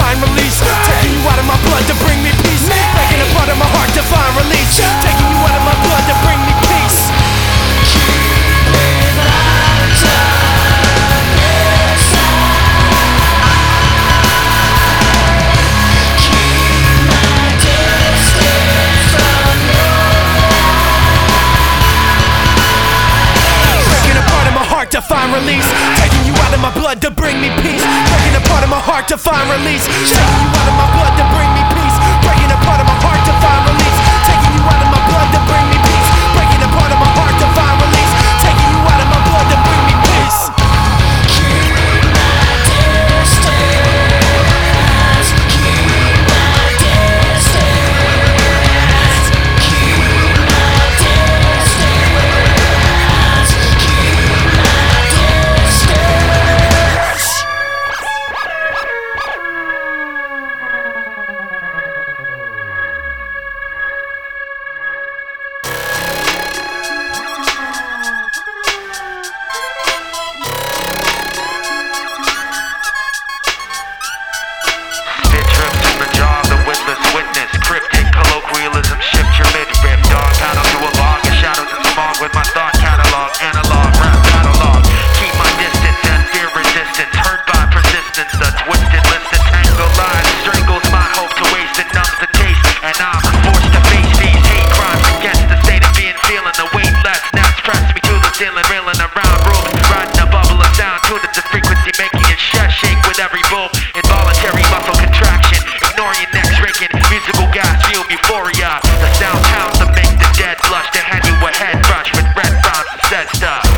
find release. Taking you out of my blood to peace. Breaking part of my heart to find release. Shaking you out of my blood to bring. Selector.